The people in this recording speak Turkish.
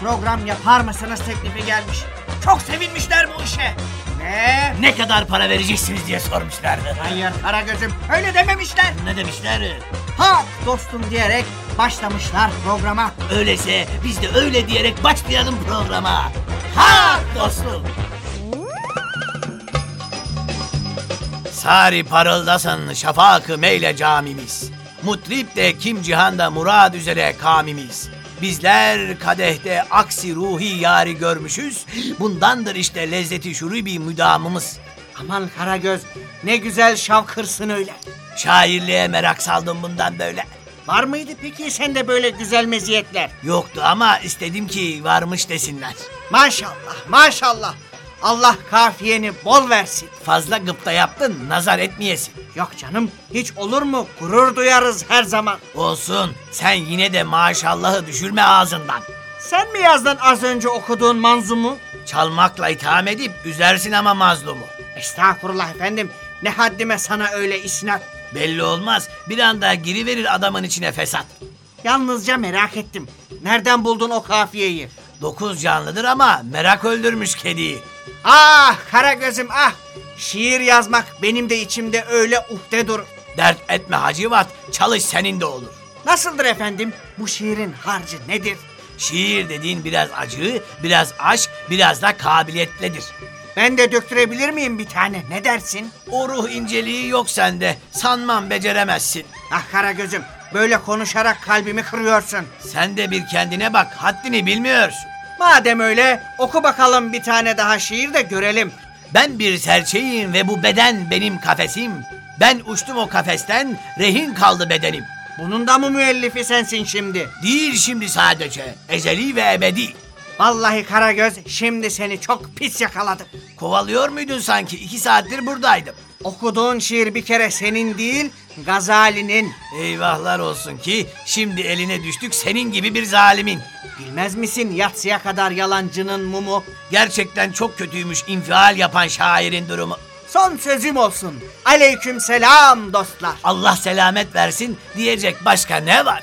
program yapar mısınız teklifi gelmiş. Çok sevinmişler bu işe. Ve Ne kadar para vereceksiniz diye sormuşlardı. hayır Karagöz'üm öyle dememişler. Ne demişler? Ha dostum diyerek başlamışlar programa. Öyleyse biz de öyle diyerek başlayalım programa. Ha dostum. Sari parıldasın şafak-ı meyle camimiz. Mutrip de kim cihanda murad üzere kamimiz. Bizler kadehte aksi ruhi yari görmüşüz. Bundandır işte lezzeti şurubi müdamımız. Aman Karagöz ne güzel şavkırsın öyle. Şairliğe merak saldım bundan böyle. Var mıydı peki sende böyle güzel meziyetler? Yoktu ama istedim ki varmış desinler. Maşallah maşallah. Allah kafiyeni bol versin. Fazla gıpta yaptın nazar etmeyesin. Yok canım hiç olur mu? Gurur duyarız her zaman. Olsun. Sen yine de maşallahı düşürme ağzından. Sen mi yazdın az önce okuduğun manzumu? Çalmakla itham edip üzersin ama mazlumu. Estağfurullah efendim. Ne haddime sana öyle isnat. Belli olmaz. Bir anda giriverir adamın içine fesat. Yalnızca merak ettim. Nereden buldun o kafiyeyi? Dokuz canlıdır ama merak öldürmüş kediyi. Ah Karagöz'üm ah. Şiir yazmak benim de içimde öyle uhde dur. Dert etme Hacivat, çalış senin de olur. Nasıldır efendim? Bu şiirin harcı nedir? Şiir dediğin biraz acı, biraz aşk, biraz da kabiliyetlidir. Ben de döktürebilir miyim bir tane? Ne dersin? O ruh inceliği yok sende. Sanmam beceremezsin. Ah Karagöz'üm böyle konuşarak kalbimi kırıyorsun. Sen de bir kendine bak, haddini bilmiyorsun. Madem öyle oku bakalım bir tane daha şiir de görelim. Ben bir serçeyim ve bu beden benim kafesim. Ben uçtum o kafesten, rehin kaldı bedenim. Bunun da mı müellifi sensin şimdi? Değil şimdi sadece, ezeli ve ebedi. Vallahi Karagöz şimdi seni çok pis yakaladım. Kovalıyor muydun sanki? İki saattir buradaydım. Okuduğun şiir bir kere senin değil Gazali'nin. Eyvahlar olsun ki şimdi eline düştük senin gibi bir zalimin. Bilmez misin yatsıya kadar yalancının mumu? Gerçekten çok kötüymüş infial yapan şairin durumu. Son sözüm olsun. Aleyküm selam dostlar. Allah selamet versin diyecek başka ne var?